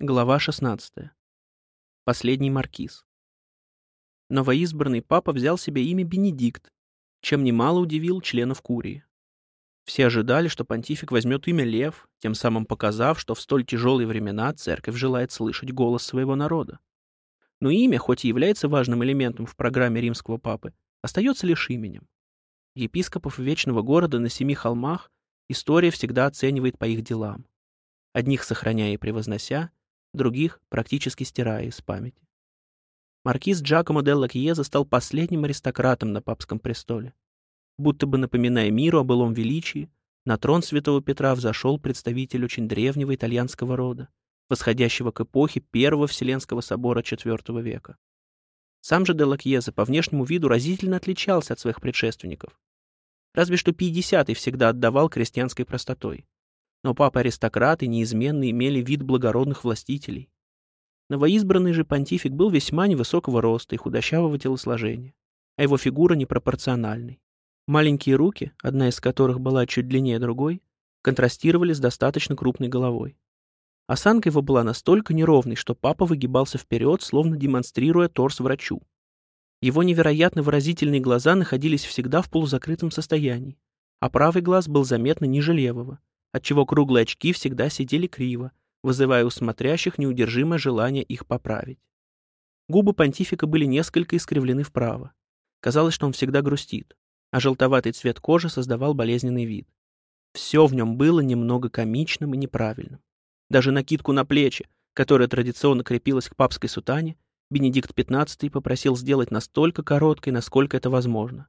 Глава 16. Последний маркиз. Новоизбранный папа взял себе имя Бенедикт, чем немало удивил членов Курии. Все ожидали, что понтифик возьмет имя Лев, тем самым показав, что в столь тяжелые времена церковь желает слышать голос своего народа. Но имя, хоть и является важным элементом в программе римского папы, остается лишь именем. Епископов Вечного города на Семи холмах история всегда оценивает по их делам. Одних сохраняя и превознося, других практически стирая из памяти. Маркиз Джакомо делла Кьеза стал последним аристократом на папском престоле. Будто бы напоминая миру о былом величии, на трон святого Петра взошел представитель очень древнего итальянского рода, восходящего к эпохе Первого Вселенского собора IV века. Сам же Делла Кьеза по внешнему виду разительно отличался от своих предшественников. Разве что Пятидесятый всегда отдавал крестьянской простотой но папы-аристократы неизменно имели вид благородных властителей. Новоизбранный же понтифик был весьма невысокого роста и худощавого телосложения, а его фигура непропорциональной. Маленькие руки, одна из которых была чуть длиннее другой, контрастировали с достаточно крупной головой. Осанка его была настолько неровной, что папа выгибался вперед, словно демонстрируя торс врачу. Его невероятно выразительные глаза находились всегда в полузакрытом состоянии, а правый глаз был заметно ниже левого, отчего круглые очки всегда сидели криво, вызывая у смотрящих неудержимое желание их поправить. Губы понтифика были несколько искривлены вправо. Казалось, что он всегда грустит, а желтоватый цвет кожи создавал болезненный вид. Все в нем было немного комичным и неправильным. Даже накидку на плечи, которая традиционно крепилась к папской сутане, Бенедикт XV попросил сделать настолько короткой, насколько это возможно.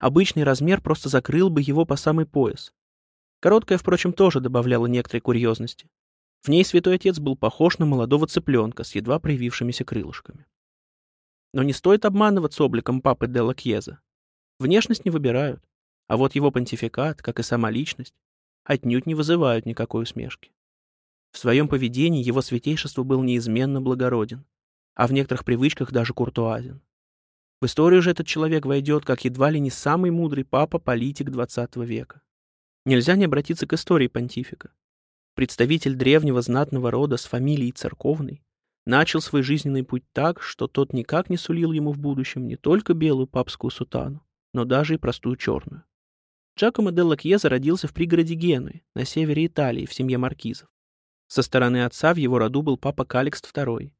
Обычный размер просто закрыл бы его по самый пояс, Короткая, впрочем, тоже добавляла некоторой курьезности. В ней святой отец был похож на молодого цыпленка с едва проявившимися крылышками. Но не стоит обманываться обликом папы Делла Кьеза. Внешность не выбирают, а вот его понтификат, как и сама личность, отнюдь не вызывают никакой усмешки. В своем поведении его святейшество был неизменно благороден, а в некоторых привычках даже куртуазен. В историю же этот человек войдет как едва ли не самый мудрый папа-политик XX века. Нельзя не обратиться к истории понтифика. Представитель древнего знатного рода с фамилией церковной начал свой жизненный путь так, что тот никак не сулил ему в будущем не только белую папскую сутану, но даже и простую черную. Джакомо делла Кьеза родился в пригороде Генуи, на севере Италии, в семье маркизов. Со стороны отца в его роду был папа Каликст II,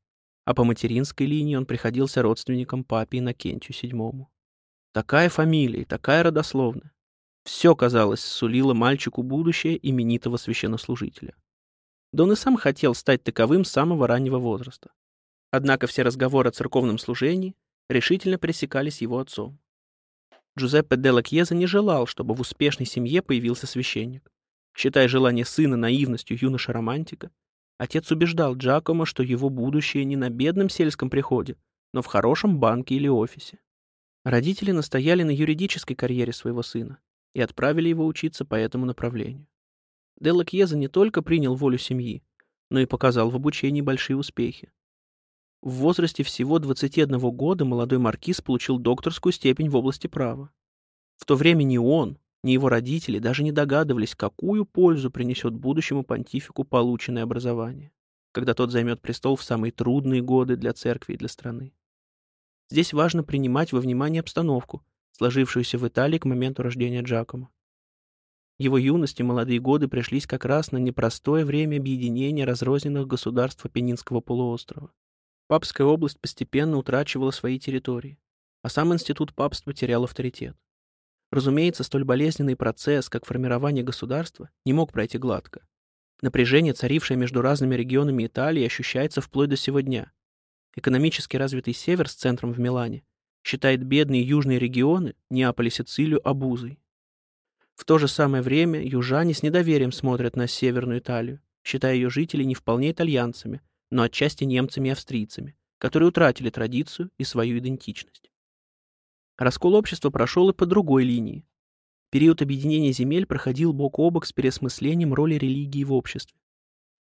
а по материнской линии он приходился родственником папе Иннокентию VII. Такая фамилия и такая родословная. Все, казалось, сулило мальчику будущее именитого священнослужителя. Да он и сам хотел стать таковым с самого раннего возраста. Однако все разговоры о церковном служении решительно пресекались его отцом. Джузеппе де Лакьеза не желал, чтобы в успешной семье появился священник. Считая желание сына наивностью юноша-романтика, отец убеждал Джакомо, что его будущее не на бедном сельском приходе, но в хорошем банке или офисе. Родители настояли на юридической карьере своего сына, и отправили его учиться по этому направлению. Делла Кьеза не только принял волю семьи, но и показал в обучении большие успехи. В возрасте всего 21 года молодой маркиз получил докторскую степень в области права. В то время ни он, ни его родители даже не догадывались, какую пользу принесет будущему понтифику полученное образование, когда тот займет престол в самые трудные годы для церкви и для страны. Здесь важно принимать во внимание обстановку, сложившуюся в Италии к моменту рождения Джакомо. Его юность и молодые годы пришлись как раз на непростое время объединения разрозненных государств Апеннинского полуострова. Папская область постепенно утрачивала свои территории, а сам институт папства терял авторитет. Разумеется, столь болезненный процесс, как формирование государства, не мог пройти гладко. Напряжение, царившее между разными регионами Италии, ощущается вплоть до сего дня. Экономически развитый север с центром в Милане считает бедные южные регионы, Неаполь и Сицилию, обузой. В то же самое время южане с недоверием смотрят на Северную Италию, считая ее жителей не вполне итальянцами, но отчасти немцами и австрийцами, которые утратили традицию и свою идентичность. Раскол общества прошел и по другой линии. Период объединения земель проходил бок о бок с переосмыслением роли религии в обществе.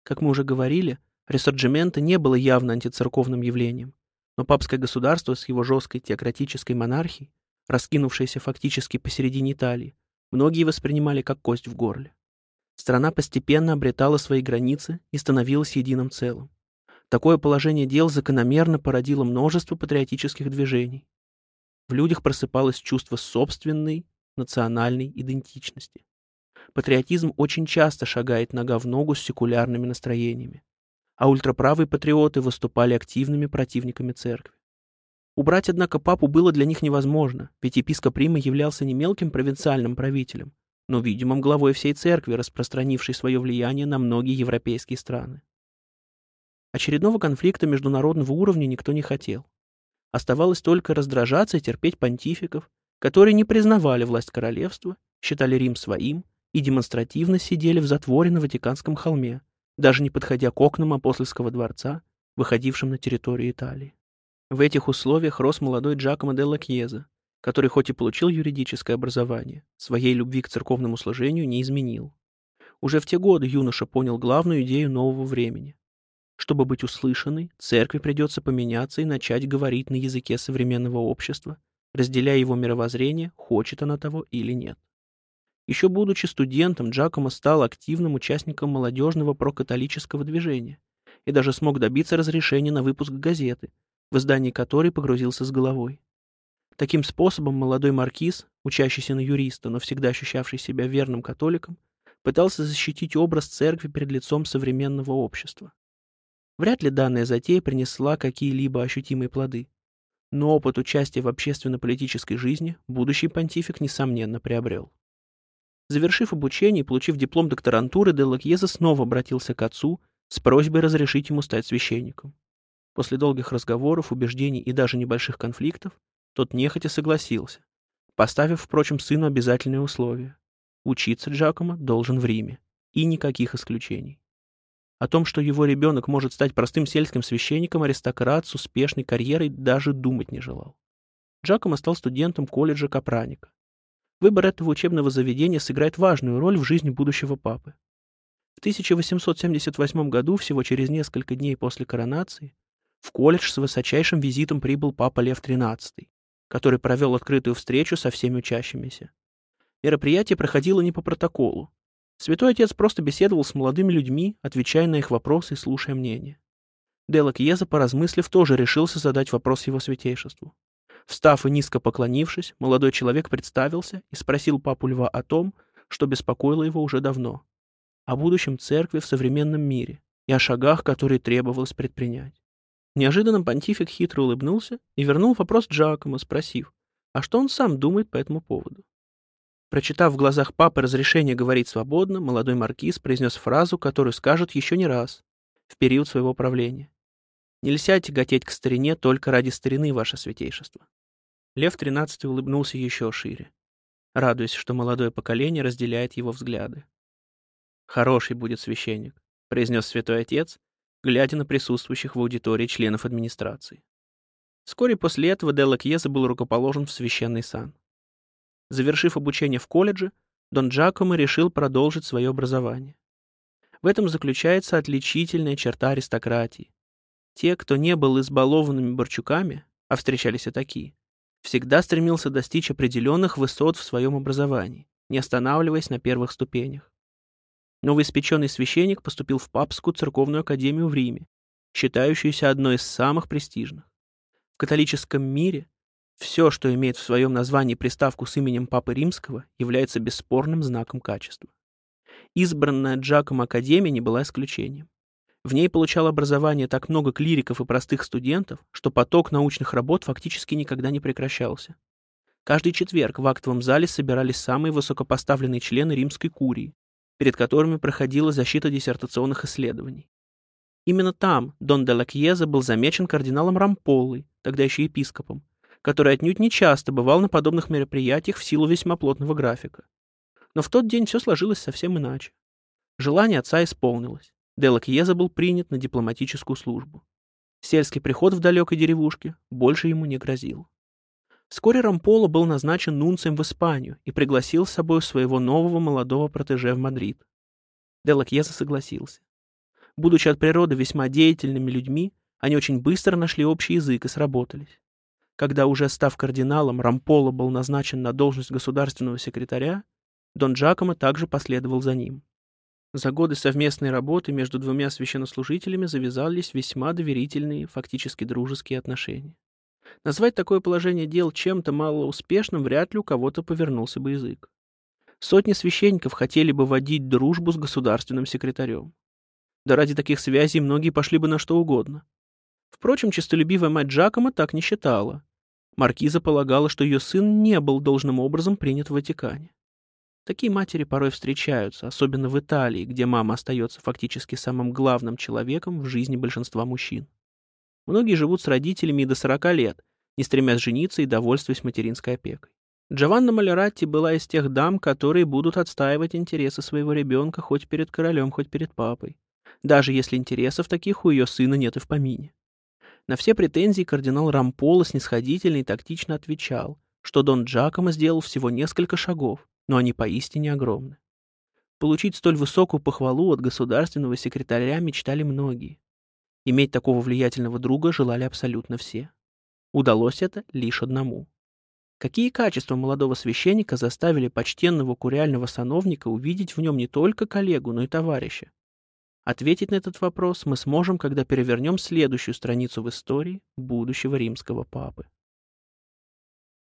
Как мы уже говорили, ресорджимента не было явно антицерковным явлением, но папское государство с его жесткой теократической монархией, раскинувшееся фактически посередине Италии, многие воспринимали как кость в горле. Страна постепенно обретала свои границы и становилась единым целым. Такое положение дел закономерно породило множество патриотических движений. В людях просыпалось чувство собственной национальной идентичности. Патриотизм очень часто шагает нога в ногу с секулярными настроениями, а ультраправые патриоты выступали активными противниками церкви. Убрать, однако, папу было для них невозможно, ведь епископ Рима являлся не мелким провинциальным правителем, но видимым главой всей церкви, распространившей свое влияние на многие европейские страны. Очередного конфликта международного уровня никто не хотел. Оставалось только раздражаться и терпеть понтификов, которые не признавали власть королевства, считали Рим своим и демонстративно сидели в затворе на Ватиканском холме, даже не подходя к окнам апостольского дворца, выходившим на территорию Италии. В этих условиях рос молодой Джакомо де Лакьеза, который хоть и получил юридическое образование, своей любви к церковному служению не изменил. Уже в те годы юноша понял главную идею нового времени чтобы быть услышанной, церкви придется поменяться и начать говорить на языке современного общества, разделяя его мировоззрение, хочет она того или нет. Еще будучи студентом, Джакомо стал активным участником молодежного прокатолического движения и даже смог добиться разрешения на выпуск газеты, в издании которой погрузился с головой. Таким способом молодой маркиз, учащийся на юриста, но всегда ощущавший себя верным католиком, пытался защитить образ церкви перед лицом современного общества. Вряд ли данная затея принесла какие-либо ощутимые плоды. Но опыт участия в общественно-политической жизни будущий понтифик, несомненно, приобрел. Завершив обучение и получив диплом докторантуры, де снова обратился к отцу с просьбой разрешить ему стать священником. После долгих разговоров, убеждений и даже небольших конфликтов, тот нехотя согласился, поставив, впрочем, сыну обязательные условия. Учиться Джакомо должен в Риме, и никаких исключений. О том, что его ребенок может стать простым сельским священником, аристократ с успешной карьерой даже думать не желал. Джакомо стал студентом колледжа Капраника. Выбор этого учебного заведения сыграет важную роль в жизни будущего папы. В 1878 году, всего через несколько дней после коронации, в колледж с высочайшим визитом прибыл папа Лев XIII, который провел открытую встречу со всеми учащимися. Мероприятие проходило не по протоколу, Святой Отец просто беседовал с молодыми людьми, отвечая на их вопросы и слушая мнения. Делла Кьеза, поразмыслив, тоже решился задать вопрос его святейшеству. Встав и низко поклонившись, молодой человек представился и спросил папу Льва о том, что беспокоило его уже давно, о будущем церкви в современном мире и о шагах, которые требовалось предпринять. Неожиданно понтифик хитро улыбнулся и вернул вопрос Джакомо, спросив, а что он сам думает по этому поводу. Прочитав в глазах папы разрешение говорить свободно, молодой маркиз произнес фразу, которую скажет еще не раз, в период своего правления. «Нельзя тяготеть к старине только ради старины, ваше святейшество». Лев XIII улыбнулся еще шире, радуясь, что молодое поколение разделяет его взгляды. «Хороший будет священник», — произнес святой отец, глядя на присутствующих в аудитории членов администрации. Вскоре после этого Делла Кьеза был рукоположен в священный сан. Завершив обучение в колледже, Дон Джакомо решил продолжить свое образование. В этом заключается отличительная черта аристократии. Те, кто не был избалованными борчуками, а встречались и такие, всегда стремился достичь определенных высот в своем образовании, не останавливаясь на первых ступенях. Новоиспеченный священник поступил в Папскую церковную академию в Риме, считающуюся одной из самых престижных. В католическом мире все, что имеет в своем названии приставку с именем Папы Римского, является бесспорным знаком качества. Избранная Джаком Академия не была исключением. В ней получал образование так много клириков и простых студентов, что поток научных работ фактически никогда не прекращался. Каждый четверг в актовом зале собирались самые высокопоставленные члены римской курии, перед которыми проходила защита диссертационных исследований. Именно там Дон де Лакьеза был замечен кардиналом Рамполой, тогда еще епископом, который отнюдь не часто бывал на подобных мероприятиях в силу весьма плотного графика. Но в тот день все сложилось совсем иначе. Желание отца исполнилось. Делла Кьеза был принят на дипломатическую службу. Сельский приход в далекой деревушке больше ему не грозил. Вскоре Рамполо был назначен нунцием в Испанию и пригласил с собой своего нового молодого протеже в Мадрид. Делла Кьеза согласился. Будучи от природы весьма деятельными людьми, они очень быстро нашли общий язык и сработались. Когда уже став кардиналом, Рамполо был назначен на должность государственного секретаря, Дон Джакомо также последовал за ним. За годы совместной работы между двумя священнослужителями завязались весьма доверительные, фактически дружеские отношения. Назвать такое положение дел чем-то малоуспешным вряд ли у кого-то повернулся бы язык. Сотни священников хотели бы водить дружбу с государственным секретарем. Да ради таких связей многие пошли бы на что угодно. Впрочем, честолюбивая мать Джакома так не считала. Маркиза полагала, что ее сын не был должным образом принят в Ватикане. Такие матери порой встречаются, особенно в Италии, где мама остается фактически самым главным человеком в жизни большинства мужчин. Многие живут с родителями и до 40 лет, не стремясь жениться и довольствуясь материнской опекой. Джованна Малератти была из тех дам, которые будут отстаивать интересы своего ребенка хоть перед королем, хоть перед папой, даже если интересов таких у ее сына нет и в помине. На все претензии кардинал Рамполо снисходительно и тактично отвечал, что Дон Джакомо сделал всего несколько шагов, но они поистине огромны. Получить столь высокую похвалу от государственного секретаря мечтали многие. Иметь такого влиятельного друга желали абсолютно все. Удалось это лишь одному. Какие качества молодого священника заставили почтенного куриального сановника увидеть в нем не только коллегу, но и товарища? Ответить на этот вопрос мы сможем, когда перевернем следующую страницу в истории будущего римского папы.